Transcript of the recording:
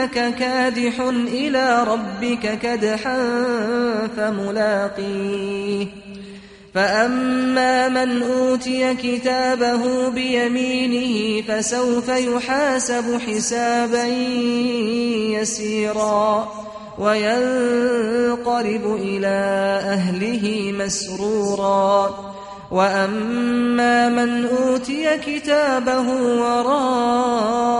إنك كادح إلى ربك كدحا فملاقيه. فأما من أوتي كتابه بيمينه فسوف يحاسب حسابا يسيرا. وينقلب إلى أهله مسرورا. وأما من أوتي كتابه وراء